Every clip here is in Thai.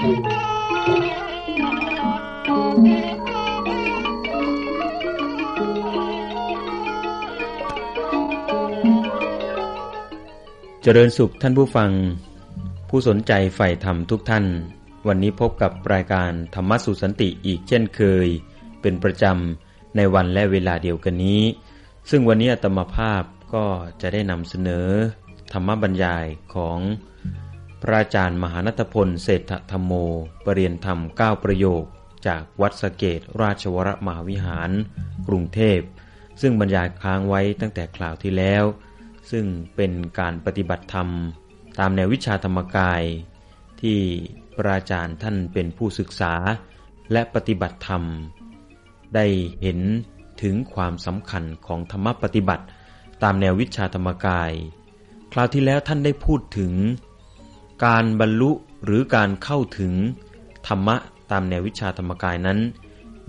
เจริญสุขท่านผู้ฟัง ผู้สนใจใฝ่ธรรมทุกท่าน วันนี้พบกับรายการธรรมสุสันติอีกเช่นเคย เป็นประจำในวันและเวลาเดียวกันนี้ ซึ่งวันนี้อาตมภาพก็จะได้นำเสนอ ธรรมบรรยายของ พระอาจารย์มหานัตพลเศรษฐธรรมโม ปรริยนธรรม 9 ประโยค จากวัดสเกตราชวรมหาวิหาร กรุงเทพ ซึ่งบรรยายค้างไว้ตั้งแต่คราวที่แล้ว ซึ่งเป็นการปฏิบัติธรรม ตามแนววิชาธรรมกาย ที่พระอาจารย์ท่านเป็นผู้ศึกษาและปฏิบัติธรรม ได้เห็นถึงความสำคัญของธรรมปฏิบัติ ตามแนววิชาธรรมกาย คราวที่แล้วท่านได้พูดถึง การบรรลุหรือการเข้าถึงธรรมะตามแนววิชาธรรมกายนั้น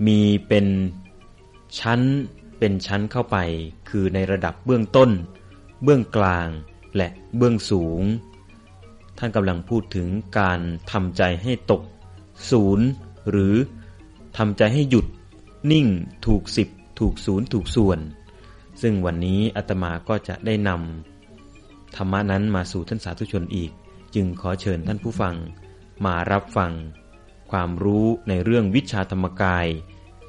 มีเป็นชั้นเป็นชั้นเข้าไป คือในระดับเบื้องต้น เบื้องกลางและเบื้องสูง ท่านกำลังพูดถึงการทำใจให้ตกศูนย์หรือทำใจให้หยุด นิ่ง ถูกสิบถูกศูนย์ถูกส่วน ซึ่งวันนี้อาตมาก็จะได้นำธรรมะนั้นมาสู่ท่านสาธุชนอีก จึงขอเชิญท่านผู้ฟัง มารับฟัง ความรู้ในเรื่องวิชาธรรมกาย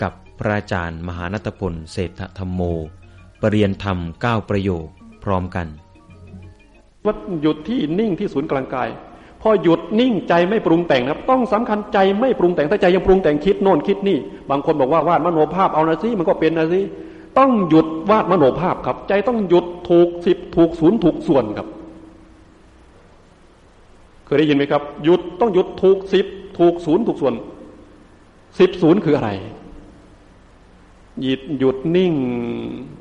กับพระอาจารย์มหานัตพลเศรษฐธรรมโมปรริยนธรรม 9 ประโยคพร้อมกันว่าหยุดที่นิ่งที่ศูนย์กลางกาย พอหยุดนิ่งใจไม่ปรุงแต่งนะครับ ต้องสำคัญใจไม่ปรุงแต่งถ้าใจยังปรุงแต่งคิดโน่นคิดนี่ บางคนบอกว่าวาดมโนภาพเอานะสิมันก็เป็นนะสิต้องหยุดวาดมโนภาพครับ ใจต้องหยุดถูกสิบถูกศูนย์ถูกส่วนครับ เคยได้ยินไหมครับ หยุดต้องหยุดถูกสิบถูกศูนย์ถูกส่วนสิบศูนย์คืออะไร หยุดหยุดนิ่ง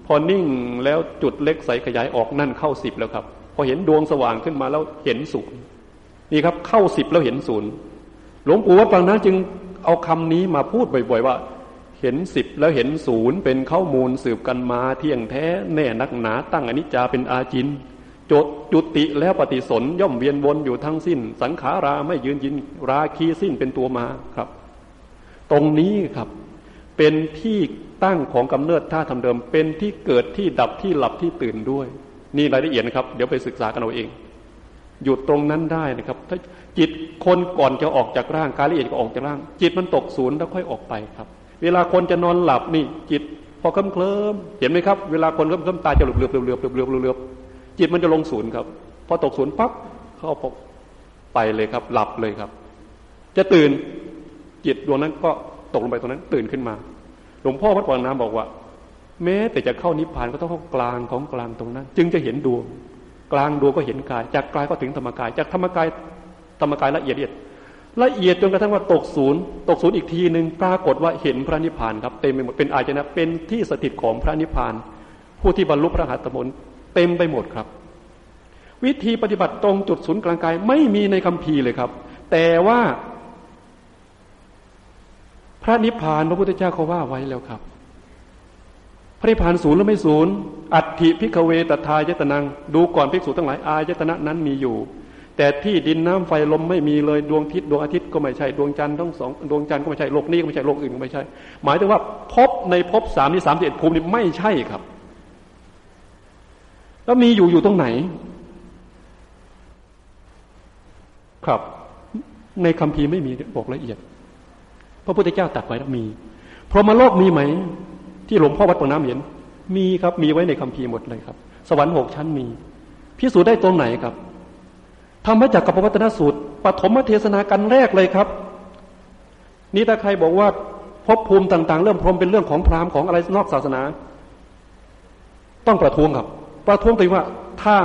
พอนิ่งแล้วจุดเล็กใสขยายออกนั่นเข้าสิบแล้วครับ พอเห็นดวงสว่างขึ้นมาแล้วเห็นศูนย์นี่ครับ เข้าสิบแล้วเห็นศูนย์หลวงปู่วัดปางนั้นจึงเอาคำนี้มาพูดบ่อยๆว่า เห็นสิบแล้วเห็นศูนย์เป็นข้อมูลสืบกันมาเที่ยงแท้แน่นักหนาตั้งอนิจจาเป็นอาจิน โจจุติแล้วปฏิสนย่อมเวียนวนอยู่ทั้งสิ้น สังขาราไม่ยืนยินราคีสิ้นเป็นตัวมาครับ ตรงนี้ครับ เป็นที่ตั้งของกำเนิดท่าทำเดิม เป็นที่เกิดที่ดับที่หลับที่ตื่นด้วย นี่รายละเอียดนะครับ เดี๋ยวไปศึกษากันเอาเอง หยุดตรงนั้นได้นะครับ ถ้าจิตคนก่อนจะออกจากร่างกายละเอียดก็ออกจากร่าง จิตมันตกศูนย์แล้วค่อยออกไปครับ เวลาคนจะนอนหลับนี่จิตพอเคลิ้มเคลิ้มเห็นไหมครับ เวลาคนเคลิ้มเคลิ้มตาจะเหลือบเหลือบเหลือบเหลือบเหลือบเหลือบ จิตมันจะลงศูนย์ครับ พอตกศูนย์ปั๊บเข้าพบไปเลยครับ หลับเลยครับ จะตื่นจิตดวงนั้นก็ตกลงไปตรงนั้น ตื่นขึ้นมา หลวงพ่อวัดปางน้ำบอกว่า แม้แต่จะเข้านิพพานก็ต้องเข้ากลางของกลางตรงนั้น จึงจะเห็นดวง กลางดวงก็เห็นกาย จากกายก็ถึงธรรมกาย จากธรรมกายธรรมกายละเอียดละเอียดละเอียดจนกระทั่งว่าตกศูนย์ตกศูนย์อีกทีหนึ่งปรากฏว่าเห็นพระนิพพานครับเต็มไปหมดเป็นอายนะเป็นที่สถิตของพระนิพพาน ผู้ที่บรรลุพระหัตถมน เต็มไปหมดครับ วิธีปฏิบัติตรงจุดศูนย์กลางกายไม่มีในคัมภีร์เลยครับ แต่ว่า พระนิพพานพระพุทธเจ้าเขาว่าไว้แล้วครับ พระนิพพานศูนย์หรือไม่ศูนย์อัตถิพิกเวตทายตนัง ดูก่อนภิกษุทั้งหลายอายตนะนั้นมีอยู่ แต่ที่ดินน้ำไฟลมไม่มีเลยดวงทิศดวงอาทิตย์ก็ไม่ใช่ดวงจันทร์ทั้งสองดวงจันทร์ก็ไม่ใช่โลกนี้ก็ไม่ใช่โลกอื่นก็ไม่ใช่ หมายถึงว่าพบในพบสามที่สามสิบเอ็ดภูมินี้ไม่ใช่ครับ แล้วมีอยู่อยู่ตรงไหน ครับ ในคัมภีร์ไม่มีบอกละเอียด พระพุทธเจ้าตรัสไว้แล้วมีพรหมโลกมีไหม ที่หลวงพ่อวัดปางน้ำเห็น มีครับ มีไว้ในคัมภีร์หมดเลยครับ สวรรค์หกชั้นมี พิสูจน์ได้ตรงไหนครับธรรมจักรกับปวัตนสูตรปฐมเทศนากันแรกเลยครับ นี่ถ้าใครบอกว่าภพภูมิต่าง ๆ เรื่องพรหมเป็นเรื่องของพราหมณ์ของอะไรนอกศาสนา ต้องประท้วงครับ ประท้วงตัวว่าถ้า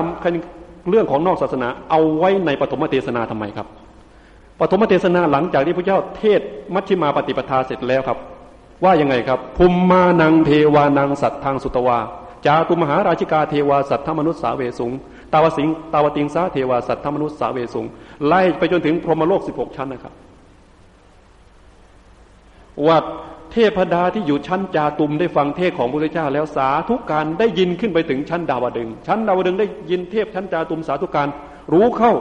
เรื่องของนอกศาสนา เอาไว้ในปฐมเทศนาทำไมครับปฐมเทศนาหลังจากที่พระเจ้าเทศมัชฌิมาปฏิปทาเสร็จแล้วครับ ว่ายังไงครับภูมิมานังเทวานังสัตทางสุตวาจาตุมหาราชิกาเทวาสัตธรรมนุษย์สาเวสุงตาวสิงตาวติงสาเทวาสัตธรรมนุษย์สาเวสุงไล่ไปจนถึงพรหมโลกสิบหกชั้นนะครับว่า เทพดาที่อยู่ชั้นจาตุมได้ฟังเทศของพระพุทธเจ้า แล้วสาธุการได้ยินขึ้นไปถึงชั้นดาวดึง ชั้นดาวดึงได้ยินเทพชั้นจาตุมสาธุการรู้เข้า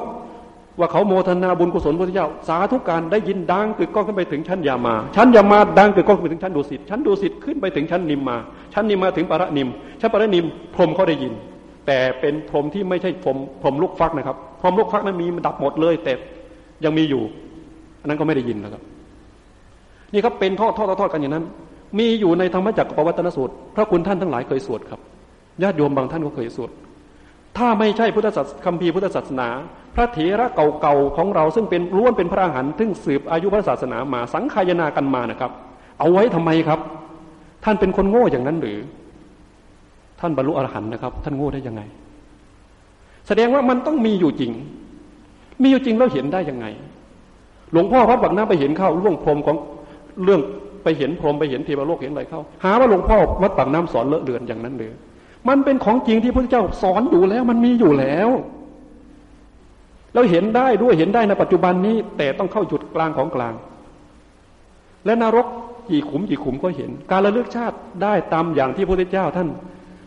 ว่าเขาโมทนาบุญกุศลพระพุทธเจ้า สาธุการได้ยินดังกึกก้องขึ้นไปถึงชั้นยามา ชั้นยามาดังกึกก้องไปถึงชั้นดุสิตชั้นดุสิตขึ้นไปถึงชั้นนิมมา ชั้นนิมมาถึงปรนิม ชั้นปรนิมพรมเขาได้ยิน แต่เป็นพรมที่ไม่ใช่พรมพรมลูกฟักนะครับพรมลูกฟักนั้นมีมันดับหมดเลยแต่ยังมีอยู่อันนั้นก็ไม่ได้ยินนะครับ นี่ครับเป็นทอดทอดทอดกันอย่างนั้น มีอยู่ในธรรมจักรปวัตนสูตร พระคุณท่านทั้งหลายเคยสวดครับญาติโยมบางท่านก็เคยสวด ถ้าไม่ใช่พุทธศาสคัมภีร์พุทธศาสนา พระเถระเก่าๆของเราซึ่งเป็นล้วนเป็นพระอรหันต์ซึ่งสืบอายุพระศาสนามาสังขายนากันมานะครับ เอาไว้ทำไมครับ ท่านเป็นคนโง่อย่างนั้นหรือ ท่านบรรลุอรหันต์นะครับ ท่านโง่ได้ยังไง แสดงว่ามันต้องมีอยู่จริง มีอยู่จริงแล้วเห็นได้ยังไง หลวงพ่อพระบักน้าไปเห็นเข้าล่วงพรมของ เรื่องไปเห็นพรมไปเห็นเทวโลกเห็นอะไรเข้า หาว่าหลวงพ่อวัดปากน้ำสอนเลอะเลือนอย่างนั้นหรือมันเป็นของจริงที่พระเจ้าสอนอยู่แล้ว มันมีอยู่แล้วเราเห็นได้ด้วยเห็นได้ในปัจจุบันนี้ แต่ต้องเข้าจุดกลางของกลาง และนรกกี่ขุมกี่ขุมก็เห็น การระลึกชาติได้ตามอย่างที่พระพุทธเจ้าท่าน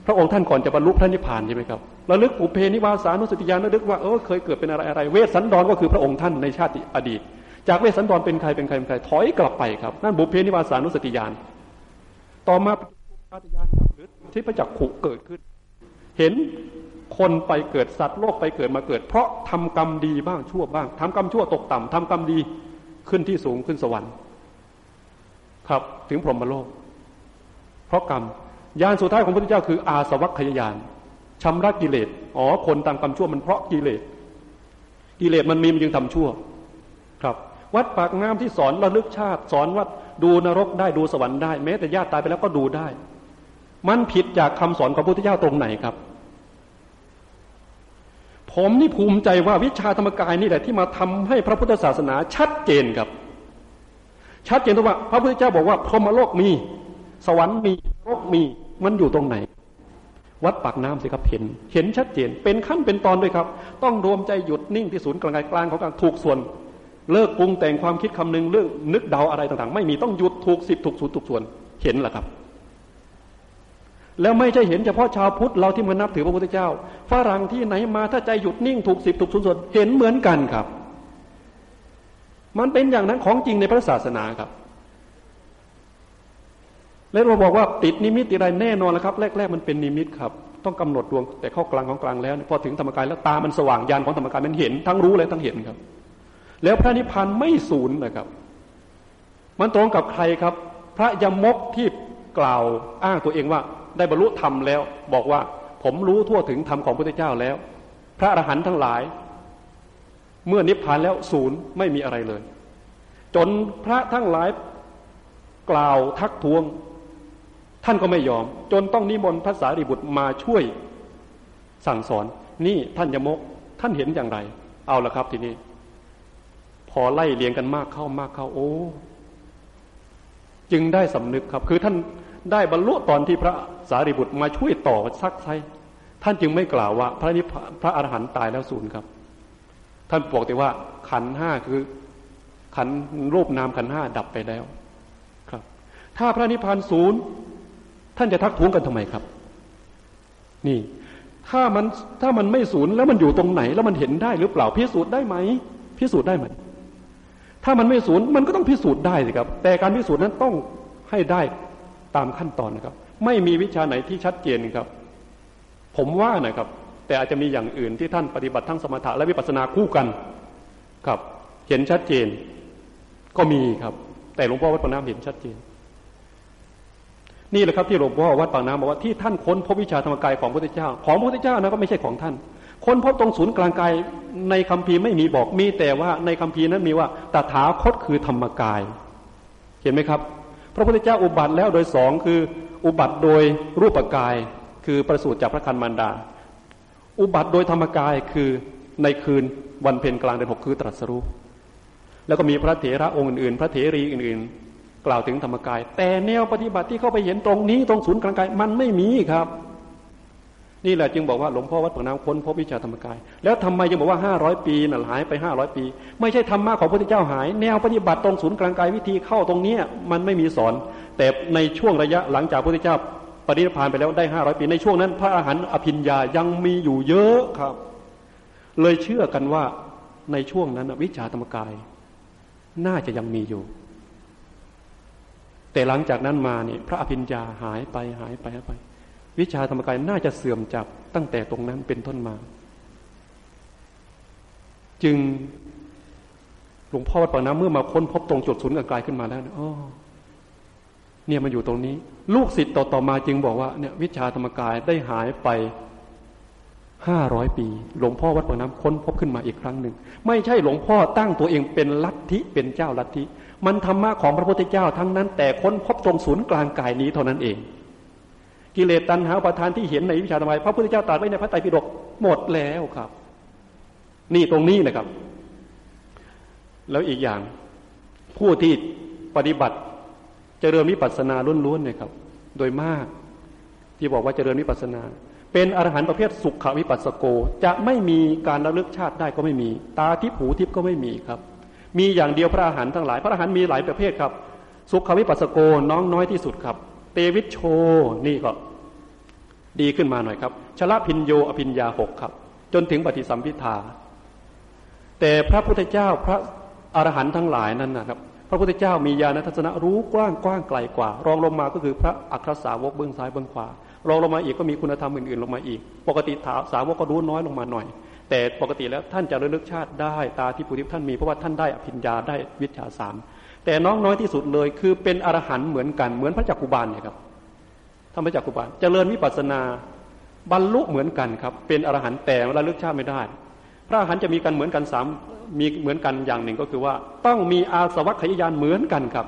พระองค์ท่านก่อนจะบรรลุพระนิพพานใช่ไหมครับระลึกปุเพนิวาสานุสติญาณระลึกว่าเออเคยเกิดเป็นอะไรอะไร เวสสันดรก็คือพระองค์ท่านในชาติอดีต จากเวสสันดรเป็นใครเป็นใครเป็นใครถอยกลับไปครับนั่นบุพเพนิวาสานุสติญาณต่อมาปฏิญาณหรือที่ประจักษ์ขุเกิดขึ้น เห็นคนไปเกิดสัตว์โลกไปเกิดมาเกิด เพราะทำกรรมดีบ้างชั่วบ้างทำกรรมชั่วตกต่ำทำกรรมดีขึ้นที่สูงขึ้นสวรรค์ ครับถึงพรหมโลก เพราะกรรมยานสุดท้ายของพระพุทธเจ้าคือ อาสวัคขยานชำระกิเลสอ๋อคนตามกรรมชั่วมันเพราะกิเลสกิเลสมันมีมันจึงทำชั่ว ครับ วัดปากน้ำที่สอนระลึกชาติ สอนว่าดูนรกได้ดูสวรรค์ได้แม้แต่ญาติตายไปแล้วก็ดูได้ มันผิดจากคำสอนของพระพุทธเจ้าตรงไหนครับ ผมนี่ภูมิใจว่าวิชาธรรมกายนี่แหละที่มาทำให้พระพุทธศาสนาชัดเจนครับ ชัดเจนตรงว่า พระพุทธเจ้าบอกว่าพรหมโลกมี สวรรค์มีโลกมีมันอยู่ตรงไหนวัดปากน้ำสิครับเห็น เห็นชัดเจน เป็นขั้นเป็นตอนด้วยครับ ต้องรวมใจหยุดนิ่งที่ศูนย์กลางกลางของการถูกส่วน เลิกปรุงแต่งความคิดคำนึงเรื่องนึกเดาอะไรต่างๆ ไม่มีต้องหยุดถูกสิบถูกศูนย์ถูกส่วนเห็นแหละครับ แล้วไม่ใช่เห็นเฉพาะชาวพุทธเราที่มานับถือพระพุทธเจ้าฝรั่งที่ไหนมาถ้าใจหยุดนิ่งถูกสิบถูกสุนส่วนเห็นเหมือนกันครับ มันเป็นอย่างนั้นของจริงในพระศาสนาครับแล้วเราบอกว่าติดนิมิตอะไรแน่นอนแล้วครับ แรก ๆ มันเป็นนิมิตครับ ต้องกำหนดดวงแต่เข้ากลางของกลางแล้ว พอถึงธรรมกายแล้วตามันสว่างยานของธรรมกายมันเห็นทั้งรู้และทั้งเห็นครับ แล้วพระนิพพานไม่สูญนะครับ มันตรงกับใครครับ พระยมกที่กล่าวอ้างตัวเองว่า ได้บรรลุธรรมแล้ว บอกว่าผมรู้ทั่วถึงธรรมของพระพุทธเจ้าแล้ว พระอรหันต์ทั้งหลาย เมื่อนิพพานแล้วศูนย์ไม่มีอะไรเลย จนพระทั้งหลายกล่าวทักท้วง ท่านก็ไม่ยอม จนต้องนิมนต์พระสารีบุตรมาช่วยสั่งสอน นี่ท่านยมกท่านเห็นอย่างไร เอาละครับทีนี้ พอไล่เลียงกันมากเข้ามากเข้าโอ้ จึงได้สำนึกครับ คือท่านได้บรรลุตอนที่พระสารีบุตรมาช่วยต่อซักไซท่านจึงไม่กล่าวว่า พระนิพพระอรหันต์ตายแล้วศูนย์ครับ ท่านบอกแต่ว่า ขันห้าคือ ขันรูปนามขันห้าดับไปแล้ว ครับ ถ้าพระนิพพานศูนย์ท่านจะทักท้วงกันทำไมครับ นี่ ถ้ามันถ้ามันไม่ศูนย์แล้วมันอยู่ตรงไหน แล้วมันเห็นได้หรือเปล่าพิสูจน์ได้ไหมพิสูจน์ได้ไหม ถ้ามันไม่ศูนย์มันก็ต้องพิสูจน์ได้สิครับ แต่การพิสูจน์นั้นต้องให้ได้ตามขั้นตอนนะครับ ไม่มีวิชาไหนที่ชัดเจนครับ ผมว่านะครับ แต่อาจจะมีอย่างอื่นที่ท่านปฏิบัติทั้งสมถะและวิปัสสนาคู่กันครับ เห็นชัดเจน ก็มีครับ แต่หลวงพ่อวัดปางน้ำเห็นชัดเจน นี่แหละครับที่หลวงพ่อวัดปางน้ำบอกว่าที่ท่านค้นพบวิชาธรรมกายของพระพุทธเจ้า ของพระพุทธเจ้านะก็ไม่ใช่ของท่าน ค้นพบตรงศูนย์กลางกายในคัมภีร์ไม่มีบอกมีแต่ว่าในคัมภีร์นั้นมีว่าตถาคตคือธรรมกาย เห็นไหมครับ พระพุทธเจ้าอุบัติแล้วโดยสองคืออุบัติโดยรูปกาย คือประสูติจากพระคันมารดา อุบัติโดยธรรมกายคือในคืนวันเพ็ญกลางเดือนหกคือตรัสรู้แล้วก็มีพระเถระองค์อื่นๆ พระเถรีอื่นๆ กล่าวถึงธรรมกาย แต่แนวปฏิบัติที่เข้าไปเห็นตรงนี้ตรงศูนย์กลางกายมันไม่มีครับ นี่แหละจึงบอกว่าหลวงพ่อวัดปากน้ำค้นพบวิชาธรรมกาย แล้วทำไมจึงบอกว่าห้าร้อยปีน่ะหายไปห้าร้อยปี ไม่ใช่ธรรมะของพระพุทธเจ้าหาย แนวปฏิบัติตรงศูนย์กลางกายวิธีเข้าตรงเนี้ยมันไม่มีสอน แต่ในช่วงระยะหลังจากพระพุทธเจ้าปฏิพานไปแล้วได้ห้าร้อยปีในช่วงนั้น พระอาหารอภิญญายังมีอยู่เยอะครับ เลยเชื่อกันว่าในช่วงนั้นวิชาธรรมกาย น่าจะยังมีอยู่ แต่หลังจากนั้นมาเนี่ยพระอภิญญาหายไปหายไปหายไป วิชาธรรมกายน่าจะเสื่อมจากตั้งแต่ตรงนั้นเป็นต้นมา จึงหลวงพ่อวัดปากน้ำเมื่อมาค้นพบตรงจุดศูนย์กลางขึ้นมาแล้วอ๋อเนี่ยมันอยู่ตรงนี้ ลูกศิษย์ต่อๆมาจึงบอกว่าเนี่ย วิชาธรรมกายได้หายไปห้าร้อยปี หลวงพ่อวัดปากน้ำค้นพบขึ้นมาอีกครั้งหนึ่ง ไม่ใช่หลวงพ่อตั้งตัวเองเป็นลัทธิเป็นเจ้าลัทธิ มันธรรมะของพระพุทธเจ้าทั้งนั้น แต่ค้นพบตรงศูนย์กลางกายนี้เท่านั้นเอง กิเลสตัณหาประทานที่เห็นในวิชาธรรมายพระพุทธเจ้าตรัสไว้ในพระไตรปิฎกหมดแล้วครับ นี่ตรงนี้นะครับ แล้วอีกอย่างผู้ที่ปฏิบัติเจริญวิปัสสนาล้วนๆเนี่ยครับ โดยมากที่บอกว่าเจริญวิปัสสนา เป็นอรหันต์ประเภทสุขวิปัสสโก จะไม่มีการระลึกชาติได้ก็ไม่มี ตาทิพหูทิพก็ไม่มีครับ มีอย่างเดียวพระอรหันต์ทั้งหลาย พระอรหันต์มีหลายประเภทครับ สุขวิปัสสโกน้องน้อยที่สุดครับ วิชโชนี่ก็ดีขึ้นมาหน่อยครับชละพินโยอภิญญาหกครับ จนถึงปฏิสัมพิทา แต่พระพุทธเจ้าพระอรหันต์ทั้งหลายนั้นนะครับ พระพุทธเจ้ามีญาณทัศนะรู้กว้างกว้างไกลกว่า รองลงมาก็คือพระอัครสาวกเบื้องซ้ายเบื้องขวารองลงมาอีกก็มีคุณธรรมอื่นๆลงมาอีก ปกติสาวกก็รู้น้อยลงมาหน่อย แต่ปกติแล้วท่านจะระลึกชาติได้ตาที่ปุถิท่านมีเพราะว่าท่านได้อภิญญาได้วิชาสาม แต่น้องน้อยที่สุดเลย คือเป็นอรหันต์เหมือนกันเหมือนพระจักกุบาลเนี่ยครับท่านพระจักกุบาลเจริญวิปัสนาบรรลุเหมือนกันครับ เป็นอรหันต์แต่ระลึกชาติไม่ได้ พระอรหันต์จะมีกันเหมือนกันสามมีเหมือนกันอย่างหนึ่งก็คือว่า ต้องมีอาสวัคขยายานเหมือนกันครับ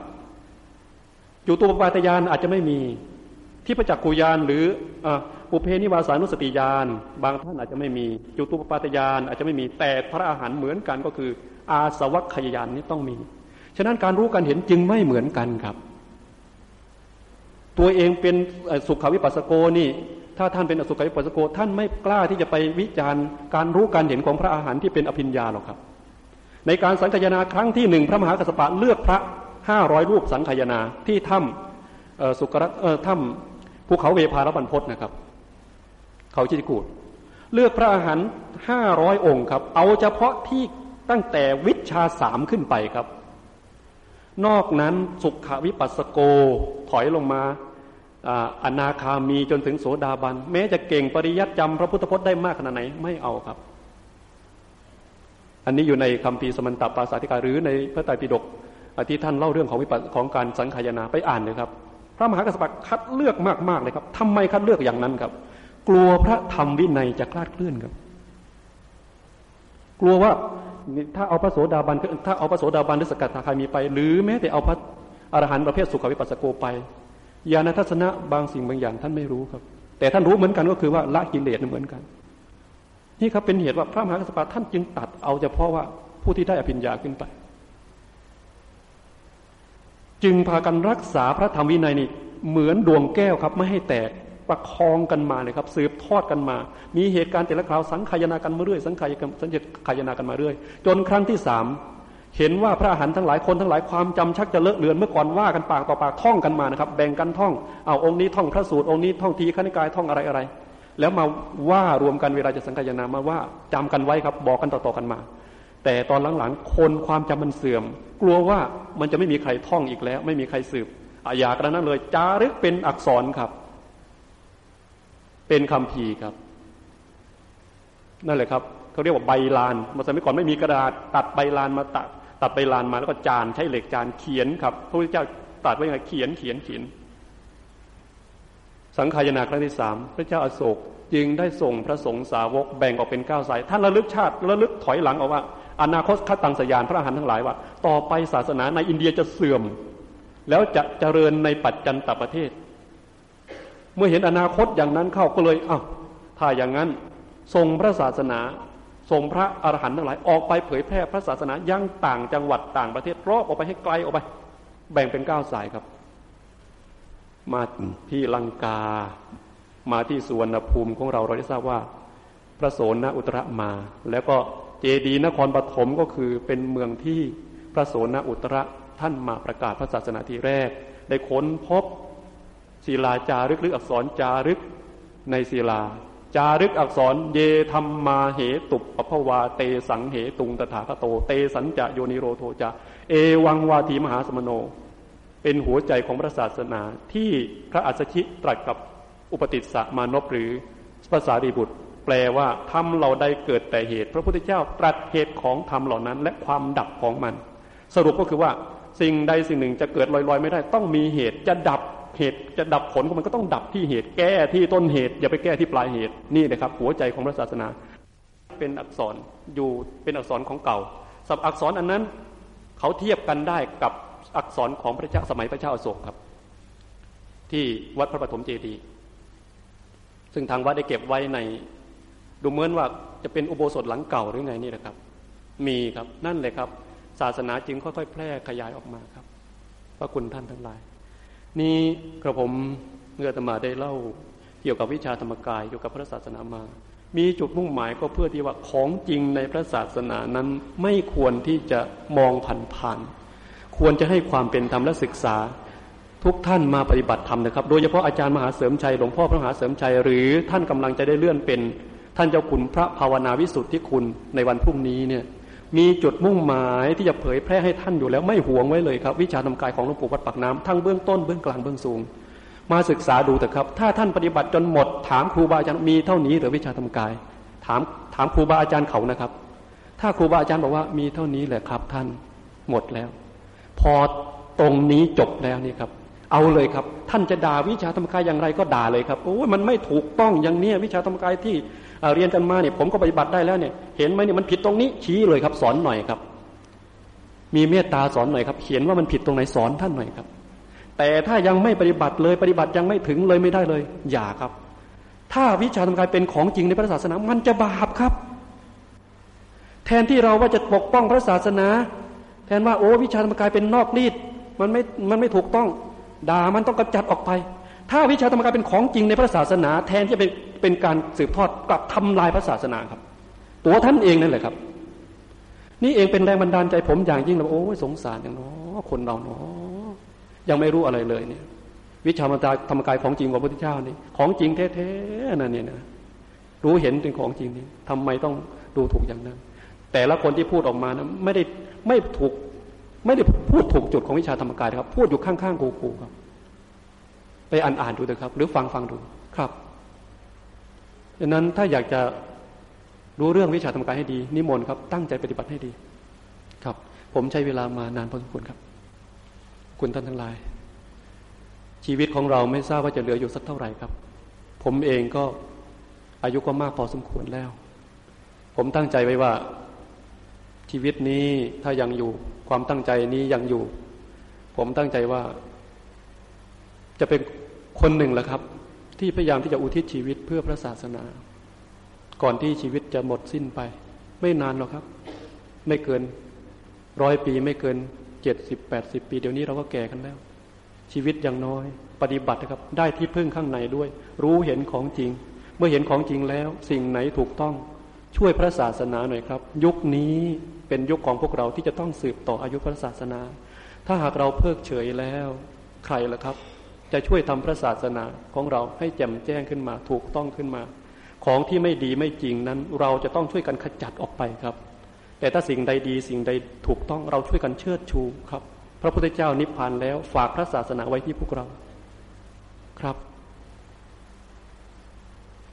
อยู่ตัวปาตยานอาจจะไม่มีที่ประจักษ์กุยานหรือปุเพนิวาสานุสติยานบางท่านอาจจะไม่มีจุตุปปาตยานอาจจะไม่มีแต่พระอาหารเหมือนกันก็คือ อาสวัคขยายานนี้ต้องมี ฉะนั้นการรู้การเห็นจึงไม่เหมือนกันครับ ตัวเองเป็นสุขวิปัสสโกนี่ ถ้าท่านเป็นอสุขวิปัสสโก ท่านไม่กล้าที่จะไปวิจารณ์ การรู้การเห็นของพระอาหารที่เป็นอภิญญาหรอกครับ ในการสังคายนาครั้งที่หนึ่งพระมหากัสปะเลือกพระห้าร้อยรูปสังคายนาที่ถ้ำสุกรัตถ้ำภูเขาเวพารบันพศนะครับ เขาจิตกูดเลือกพระอาหารห้าร้อยองค์ครับ เอาเฉพาะที่ตั้งแต่วิชาสามขึ้นไปครับ นอกนั้นสุขวิปัสสโกถอยลงมาอนาคามีจนถึงโสดาบัน แม้จะเก่งปริยัติจำพระพุทธพจน์ได้มากขนาดไหนไม่เอาครับ อันนี้อยู่ในคำพีสมันตปาสาธิกาหรือในพระไตรปิฎกที่ท่านเล่าเรื่องของวิปัสของการสังขายนาไปอ่านเลยครับ พระมหากษัตริย์คัดเลือกมากๆเลยครับทำไมคัดเลือกอย่างนั้นครับ กลัวพระธรรมวินัยจะคลาดเคลื่อนครับ กลัวว่า ถ้าเอาพระโสดาบันถ้าเอาพระโสดาบันหรือสกัดทาคามีไป หรือแม้แต่เอาพระอรหันต์ประเภทสุขวิปัสสโกไปญาณทัศนะบางสิ่งบางอย่างท่านไม่รู้ครับ แต่ท่านรู้เหมือนกันก็คือว่าละกิเลสเหมือนกัน นี่ครับเป็นเหตุว่าพระมหากษัตริย์ท่านจึงตัดเอาเฉพาะว่าผู้ที่ได้อภิญญาขึ้นไป จึงพากันรักษาพระธรรมวินัยนี่เหมือนดวงแก้วครับไม่ให้แตก ประคองกันมาเลยครับสืบทอดกันมา มีเหตุการณ์แต่ละคราวสังขายนากันมาเรื่อยสังขายสังเกตขายนากันมาเรื่อย จนครั้งที่สามเห็นว่าพระอาหารทั้งหลายคนทั้งหลายความจำชักจะเลอะเลือนเมื่อก่อนว่ากันปากต่อปากท่องกันมานะครับ แบ่งกันท่องเอาองค์นี้ท่องพระสูตรองค์นี้ท่องทีขณิกายท่องอะไรอะไร แล้วมาว่ารวมกันเวลาจะสังกายนามาว่าจำกันไว้ครับบอกกันต่อๆกันมา แต่ตอนหลังๆคนความจำมันเสื่อม กลัวว่ามันจะไม่มีใครท่องอีกแล้ว ไม่มีใครสืบอาอยากระนั้นเลยจารึกเป็นอักษรครับ เป็นคำพีครับ นั่นแหละครับเขาเรียกว่าใบลานมาสมัยก่อนไม่มีกระดาษตัดใบลานมาตัดตัดใบลานมาแล้วก็จานใช้เหล็กจานเขียนครับพระพุทธเจ้าตัดไว้ยังไงเขียนเขียนเขียน สังขายนาครั้งที่สามพระเจ้าอาโศกจึงได้ส่งพระสงฆ์สาวกแบ่งออกเป็นเก้าสาย ท่านระลึกชาติระลึกถอยหลังออกว่า อนาคตคัดตังสยานพระอรหันต์ทั้งหลายว่า ต่อไปศาสนาในอินเดียจะเสื่อม แล้วจะเจริญในปัจจันตประเทศ เมื่อเห็นอนาคตอย่างนั้นเข้าก็เลยอ้าวถ้าอย่างนั้นส่งพระศาสนาส่งพระอรหันต์ทั้งหลายออกไปเผยแพร่พระศาสนายังต่างจังหวัดต่างประเทศรอบออกไปให้ไกลออกไป แบ่งเป็นเก้าสายครับ มาที่ลังกา มาที่สุวรรณภูมิของเราเราได้ทราบว่า พระโสนอุตรมา แล้วก็เจดีนครปฐมก็คือเป็นเมืองที่พระโสนอุตระท่านมาประกาศพระศาสนาทีแรก ได้ค้นพบ ศิลาจารึกหรืออักษรจารึกในศิลา จารึกอักษรเยธรรมมาเหตุปปภวาเตสังเหตุงตถาคโต เตสัญจะโยนิโรโทจะ เอวังวาทีมหาสมโน เป็นหัวใจของพระศาสนาที่พระอัสสชิตรัสกับอุปติสสะมานพหรือภาษาดีบุตร แปลว่าทำเราได้เกิดแต่เหตุ พระพุทธเจ้าตรัสเหตุของธรรมเหล่านั้น และความดับของมัน สรุปก็คือว่าสิ่งใดสิ่งหนึ่งจะเกิดลอยๆ ไม่ได้ ต้องมีเหตุจะดับ เหตุจะดับผลของมันก็ต้องดับที่เหตุ แก้ที่ต้นเหตุอย่าไปแก้ที่ปลายเหตุนี่นะครับ หัวใจของพระศาสนา เป็นอักษรอยู่เป็นอักษรของเก่าสับอักษรอันนั้นเขาเทียบกันได้กับอักษรของพระเจ้าสมัยพระเจ้าอโศกครับ ที่วัดพระปฐมเจดีย์ซึ่งทางวัดได้เก็บไว้ใน ดูเหมือนว่าจะเป็นอุโบสถหลังเก่าหรือไงนี่นะครับ มีครับนั่นเลยครับ ศาสนาจึงค่อยๆ แพร่ขยายออกมาครับพระคุณท่านทั้งหลาย นี่กระผมเมื่อตมาได้เล่า เกี่ยวกับวิชาธรรมกายเกี่ยวกับพระศาสนามา มีจุดมุ่งหมายก็เพื่อที่ว่าของจริงในพระศาสนานั้นไม่ควรที่จะมองผ่านผ่านควรจะให้ความเป็นธรรมและศึกษา ทุกท่านมาปฏิบัติธรรมนะครับ โดยเฉพาะอาจารย์มหาเสริมชัยหลวงพ่อพระมหาเสริมชัยหรือท่านกำลังจะได้เลื่อนเป็น ท่านเจ้าคุณพระภาวนาวิสุทธิคุณในวันพรุ่งนี้เนี่ย มีจุดมุ่งหมายที่จะเผยแพร่ให้ท่านอยู่แล้วไม่หวงไว้เลยครับ วิชาธรรมกายของหลวงปู่วัดปากน้ำทั้งเบื้องต้นเบื้องกลางเบื้องสูง มาศึกษาดูเถอะครับ ถ้าท่านปฏิบัติจนหมด ถามครูบาอาจารย์มีเท่านี้หรือวิชาธรรมกาย ถามถามครูบาอาจารย์เขานะครับ ถ้าครูบาอาจารย์บอกว่ามีเท่านี้แหละครับท่านหมดแล้ว พอตรงนี้จบแล้วนี่ครับ เอาเลยครับ ท่านจะด่าวิชาธรรมกายอย่างไรก็ด่าเลยครับโอ้ยมันไม่ถูกต้องอย่างเนี้ยวิชาธรรมกายที่ เรียนกันมาเนี่ยผมก็ปฏิบัติได้แล้วเนี่ย เห็นไหมเนี่ยมันผิดตรงนี้ชี้เลยครับ สอนหน่อยครับ มีเมตตาสอนหน่อยครับ เขียนว่ามันผิดตรงไหนสอนท่านหน่อยครับ แต่ถ้ายังไม่ปฏิบัติเลยปฏิบัติยังไม่ถึงเลยไม่ได้เลย อย่าครับ ถ้าวิชาธรรมกายเป็นของจริงในพระศาสนา มันจะบาปครับ แทนที่เราว่าจะปกป้องพระศาสนา แทนว่าโอ้วิชาธรรมกายเป็นนอกรีดมันไม่มันไม่ถูกต้อง ด่ามันต้องกระจัดออกไป ถ้าวิชาธรรมกายเป็นของจริงในพระศาสนา แทนที่จะเป็นเป็นการสืบทอดกลับทำลายพระศาสนาครับ ตัวท่านเองนั่นแหละครับ นี่เองเป็นแรงบันดาลใจผมอย่างยิ่งเลยโอ้ยสงสารอย่างน้อคนเราเนาะยังไม่รู้อะไรเลยเนี่ย วิชาธรรมกายธรรมกายของจริงของพระพุทธเจ้านี่ของจริงแท้ๆนั่นเนี่ยนะรู้เห็นเป็นของจริงนี่ทำไมต้องดูถูกอย่างนั้น แต่ละคนที่พูดออกมานะไม่ได้ไม่ถูกไม่ได้พูดถูกจุดของวิชาธรรมกายครับ พูดอยู่ข้างๆกูๆครับ ไปอ่านอ่านดูเถอะครับ หรือฟังฟังดูครับดังนั้นถ้าอยากจะรู้เรื่องวิชาธรรมกายให้ดี นิมนต์ครับ ตั้งใจปฏิบัติให้ดี ครับ ผมใช้เวลามานานพอสมควรครับ คุณท่านทั้งหลาย ชีวิตของเราไม่ทราบว่าจะเหลืออยู่สักเท่าไหร่ครับ ผมเองก็อายุก็มากพอสมควรแล้ว ผมตั้งใจไว้ว่าชีวิตนี้ถ้ายังอยู่ความตั้งใจนี้ยังอยู่ ผมตั้งใจว่า จะเป็น คนหนึ่งแหละครับ ที่พยายามที่จะอุทิศชีวิตเพื่อพระศาสนา ก่อนที่ชีวิตจะหมดสิ้นไป ไม่นานหรอกครับ ไม่เกินร้อยปีไม่เกินเจ็ดสิบแปดสิบปี เดี๋ยวนี้เราก็แก่กันแล้ว ชีวิตอย่างน้อย ปฏิบัตินะครับ ได้ที่พึ่งข้างในด้วย รู้เห็นของจริง เมื่อเห็นของจริงแล้ว สิ่งไหนถูกต้องช่วยพระศาสนาหน่อยครับ ยุคนี้เป็นยุคของพวกเราที่จะต้องสืบต่ออายุพระศาสนา ถ้าหากเราเพิกเฉยแล้ว ใครล่ะครับ จะช่วยทำพระศาสนาของเราให้แจ่มแจ้งขึ้นมาถูกต้องขึ้นมา ของที่ไม่ดีไม่จริงนั้น เราจะต้องช่วยกันขจัดออกไปครับ แต่ถ้าสิ่งใดดีสิ่งใดถูกต้องเราช่วยกันเชิดชูครับ พระพุทธเจ้านิพพานแล้วฝากพระศาสนาไว้ที่พวกเราครับ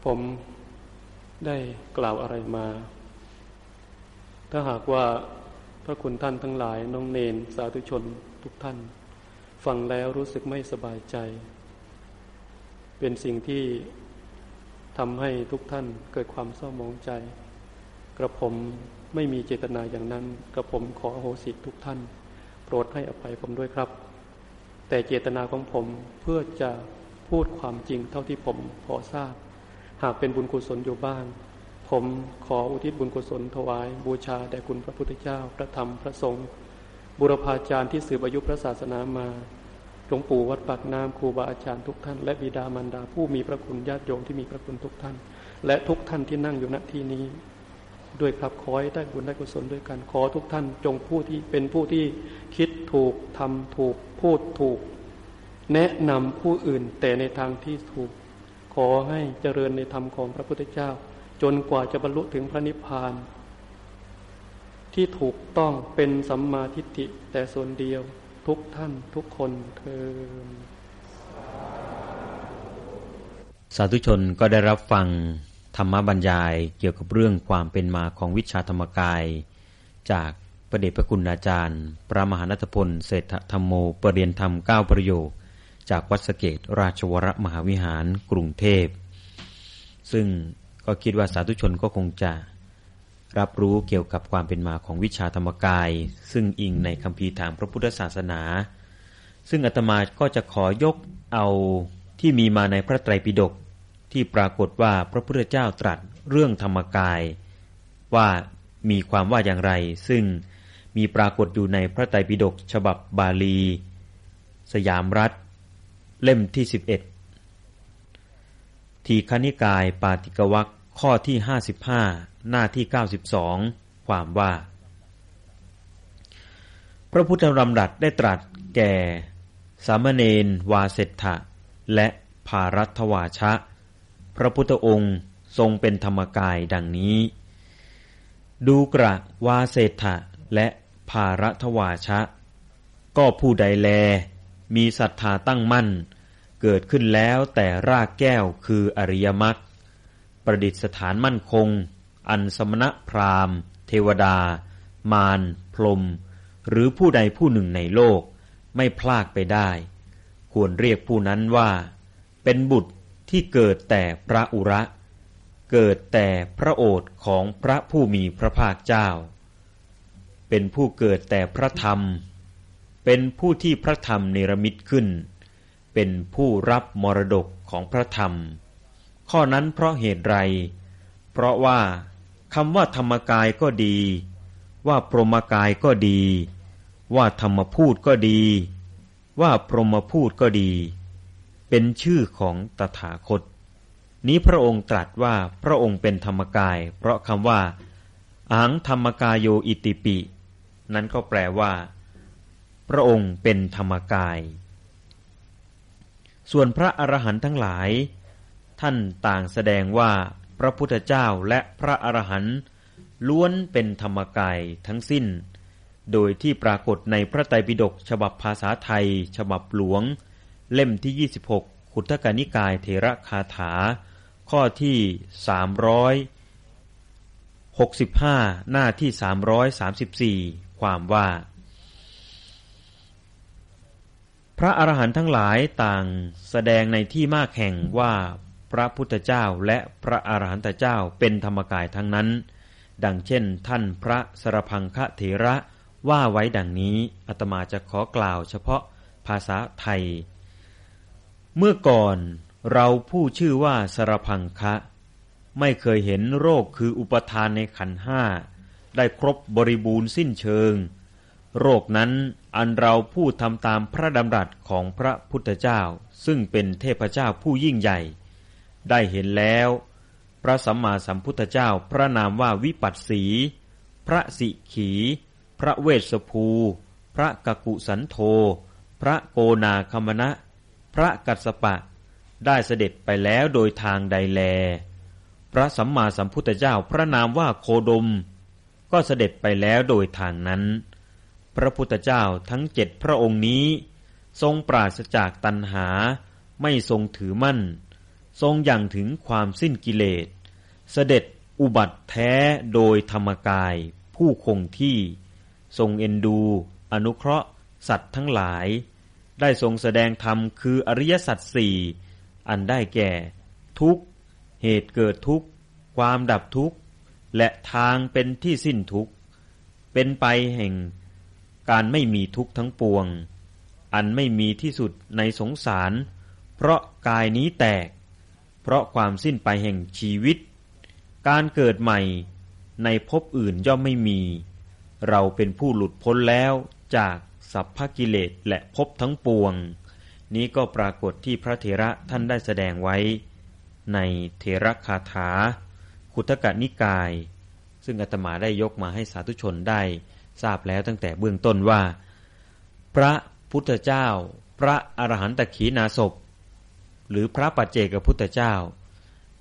ผมได้กล่าวอะไรมา ถ้าหากว่าพระคุณท่านทั้งหลายน้องเนนสาธุชนทุกท่าน ฟังแล้วรู้สึกไม่สบายใจ เป็นสิ่งที่ทำให้ทุกท่านเกิดความเศร้าหมองใจ กระผมไม่มีเจตนาอย่างนั้น กระผมขออโหสิทุกท่าน โปรดให้อภัยผมด้วยครับ แต่เจตนาของผมเพื่อจะพูดความจริงเท่าที่ผมพอทราบ หากเป็นบุญกุศลอยู่บ้าง ผมขออุทิศบุญกุศลถวายบูชาแด่คุณพระพุทธเจ้าพระธรรมพระสงฆ์ บุรพาจารย์ที่สืบอายุพระศาสนามา หลวงปู่วัดปากน้ำครูบาอาจารย์ทุกท่าน และบิดามารดาผู้มีพระคุณญาติโยมที่มีพระคุณทุกท่าน และทุกท่านที่นั่งอยู่ณที่นี้ ด้วยครับขอให้ได้บุญได้กุศลด้วยกันขอทุกท่านจงผู้ที่เป็นผู้ที่คิดถูกทำถูกพูดถูก แนะนำผู้อื่นแต่ในทางที่ถูก ขอให้เจริญในธรรมของพระพุทธเจ้า จนกว่าจะบรรลุถึงพระนิพพาน ที่ถูกต้องเป็นสัมมาทิฏฐิแต่ส่วนเดียวทุกท่านทุกคนเธอสาธุชนก็ได้รับฟังธรรมบรรยายเกี่ยวกับเรื่องความเป็นมาของวิชาธรรมกาย จากประเดชพระคุณอาจารย์ พระมหานัตพลเศรษฐธรรมโมปรเรียนธรรมเก้าประโยค จากวัดสเกตราชวรมหาวิหารกรุงเทพ ซึ่งก็คิดว่าสาธุชนก็คงจะ รับรู้เกี่ยวกับความเป็นมาของวิชาธรรมกาย ซึ่งอิงในคำพีทางพระพุทธศาสนา ซึ่งอาตมาก็จะขอยกเอาที่มีมาในพระไตรปิฎกที่ปรากฏว่าพระพุทธเจ้าตรัสเรื่องธรรมกาย ว่ามีความว่าอย่างไร ซึ่งมีปรากฏอยู่ในพระไตรปิฎกฉบับบาลี สยามรัฐ เล่มที่ 11 ทีคณิกายปาติกวัก ข้อที่55หน้าที่92ความว่า พระพุทธรำดัดได้ตรัสแก่ สามเณรวาเสถะและภารัตวาชะ พระพุทธองค์ทรงเป็นธรรมกายดังนี้ ดูกระวาเศรษฐะและภารัตวาชะ ก็ผู้ใดแล มีศรัทธาตั้งมั่น เกิดขึ้นแล้วแต่รากแก้วคืออริยมรรค ประดิษฐานมั่นคง อันสมณะพราหมณ์ เทวดา มารพรม หรือผู้ใดผู้หนึ่งในโลก ไม่พลากไปได้ ควรเรียกผู้นั้นว่า เป็นบุตรที่เกิดแต่พระอุระ เกิดแต่พระโอษฐ์ของพระผู้มีพระภาคเจ้า เป็นผู้เกิดแต่พระธรรม เป็นผู้ที่พระธรรมเนรมิตขึ้น เป็นผู้รับมรดกของพระธรรม ข้อนั้นเพราะเหตุไร เพราะว่าคำว่าธรรมกายก็ดี ว่าพรหมกายก็ดี ว่าธรรมพูดก็ดี ว่าพรหมพูดก็ดี เป็นชื่อของตถาคต นี้พระองค์ตรัสว่าพระองค์เป็นธรรมกาย เพราะคำว่าอังธรรมกายโยอิติปิ นั้นก็แปลว่า พระองค์เป็นธรรมกาย ส่วนพระอรหันต์ทั้งหลาย ท่านต่างแสดงว่าพระพุทธเจ้าและพระอรหันต์ล้วนเป็นธรรมกายทั้งสิ้น โดยที่ปรากฏในพระไตรปิฎกฉบับภาษาไทย ฉบับหลวง เล่มที่ 26 ขุทกานิกายเทระคาถา ข้อที่ 365 หน้าที่ 334 ความว่า พระอรหันต์ทั้งหลายต่างแสดงในที่มากแห่งว่า พระพุทธเจ้าและพระอรหันตเจ้าเป็นธรรมกายทั้งนั้น ดังเช่น ท่านพระสรพังคะเถระว่าไว้ดังนี้อาตมาจะขอกล่าวเฉพาะภาษาไทย เมื่อก่อนเราผู้ชื่อว่าสรพังคะ ไม่เคยเห็นโรคคืออุปทานในขันห้าได้ครบบริบูรณ์สิ้นเชิง โรคนั้นอันเราผู้ทำตามพระดำรัสของพระพุทธเจ้า ซึ่งเป็นเทพเจ้าผู้ยิ่งใหญ่ ได้เห็นแล้ว พระสัมมาสัมพุทธเจ้าพระนามว่าวิปัสสี พระสิขี พระเวสภู พระกกุสันโธ พระโกนาคมณะ พระกัสปะ ได้เสด็จไปแล้วโดยทางใดแล พระสัมมาสัมพุทธเจ้าพระนามว่าโคดม ก็เสด็จไปแล้วโดยทางนั้น พระพุทธเจ้าทั้งเจ็ดพระองค์นี้ ทรงปราศจากตัณหาไม่ทรงถือมั่น ทรงอย่างถึงความสิ้นกิเลส เสด็จอุบัติแท้โดยธรรมกาย ผู้คงที่ ทรงเอ็นดู อนุเคราะห์ สัตว์ทั้งหลาย ได้ทรงแสดงธรรมคืออริยสัจสี่อันได้แก่ ทุกเหตุเกิดทุกความดับทุกข์ และทางเป็นที่สิ้นทุกข์ เป็นไปแห่ง การไม่มีทุกข์ทั้งปวง อันไม่มีที่สุดในสงสาร เพราะกายนี้แตก เพราะความสิ้นไปแห่งชีวิต การเกิดใหม่ในภพอื่นย่อมไม่มี เราเป็นผู้หลุดพ้นแล้วจากสัพพกิเลสและภพทั้งปวง นี้ก็ปรากฏที่พระเถระท่านได้แสดงไว้ ในเถระคาถาคุตกนิกาย ซึ่งอาตมาได้ยกมาให้สาธุชนได้ทราบแล้วตั้งแต่เบื้องต้นว่า พระพุทธเจ้า พระอรหันตขีนาศพ หรือพระปัจเจกพุทธเจ้า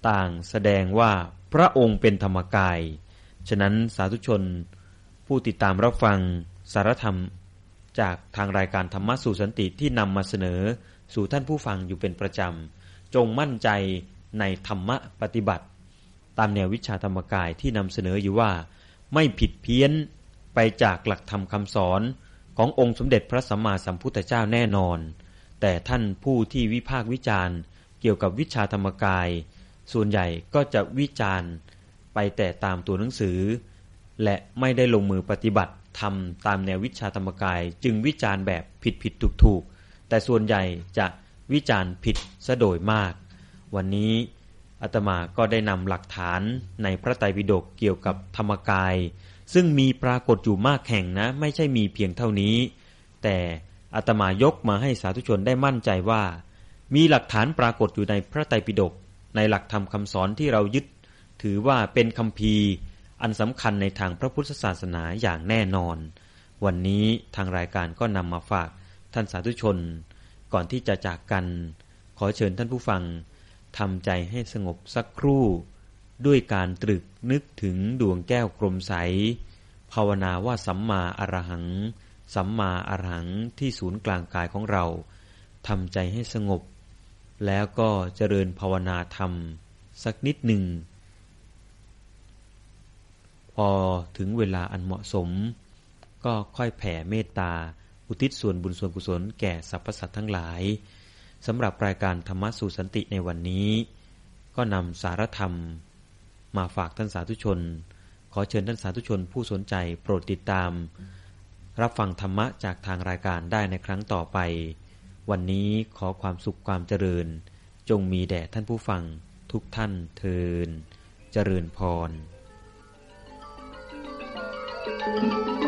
ต่างแสดงว่าพระองค์เป็นธรรมกาย ฉะนั้นสาธุชน ผู้ติดตามรับฟังสารธรรม จากทางรายการธรรมะสู่สันติที่นำมาเสนอสู่ท่านผู้ฟังอยู่เป็นประจำ จงมั่นใจในธรรมะปฏิบัติ ตามแนววิชาธรรมกายที่นำเสนออยู่ว่า ไม่ผิดเพี้ยนไปจากหลักธรรมคำสอนขององค์สมเด็จพระสัมมาสัมพุทธเจ้าแน่นอน แต่ท่านผู้ที่วิพากษ์วิจารณ์ เกี่ยวกับวิชาธรรมกาย ส่วนใหญ่ก็จะวิจารณ์ ไปแต่ตามตัวหนังสือ และไม่ได้ลงมือปฏิบัติทำตามแนววิชาธรรมกาย จึงวิจารณ์แบบผิดผิดถูกถูกแต่ส่วนใหญ่จะวิจารณ์ผิดซะโดยมาก วันนี้อาตมาก็ได้นำหลักฐานในพระไตรปิฎกเกี่ยวกับธรรมกาย ซึ่งมีปรากฏอยู่มากแห่งนะ ไม่ใช่มีเพียงเท่านี้ แต่ อาตมายกมาให้สาธุชนได้มั่นใจว่า มีหลักฐานปรากฏอยู่ในพระไตรปิฎกในหลักธรรมคำสอนที่เรายึด ถือว่าเป็นคำพีอันสำคัญในทางพระพุทธศาสนาอย่างแน่นอน วันนี้ทางรายการก็นำมาฝากท่านสาธุชน ก่อนที่จะจากกัน ขอเชิญท่านผู้ฟังทำใจให้สงบสักครู่ ด้วยการตรึกนึกถึงดวงแก้วกลมใส ภาวนาว่าสัมมาอรหัง สัมมาอรหังที่ศูนย์กลางกายของเราทำใจให้สงบ แล้วก็เจริญภาวนาธรรม สักนิดหนึ่ง พอถึงเวลาอันเหมาะสม ก็ค่อยแผ่เมตตา อุทิศส่วนบุญส่วนกุศลแก่สรรพสัตว์ทั้งหลายสำหรับรายการธรรมะสู่สันติในวันนี้ ก็นำสารธรรม มาฝากท่านสาธุชน ขอเชิญท่านสาธุชนผู้สนใจโปรดติดตาม รับฟังธรรมะจากทางรายการได้ในครั้งต่อไป วันนี้ขอความสุขความเจริญ จงมีแด่ท่านผู้ฟังทุกท่านเทินเจริญพร thank you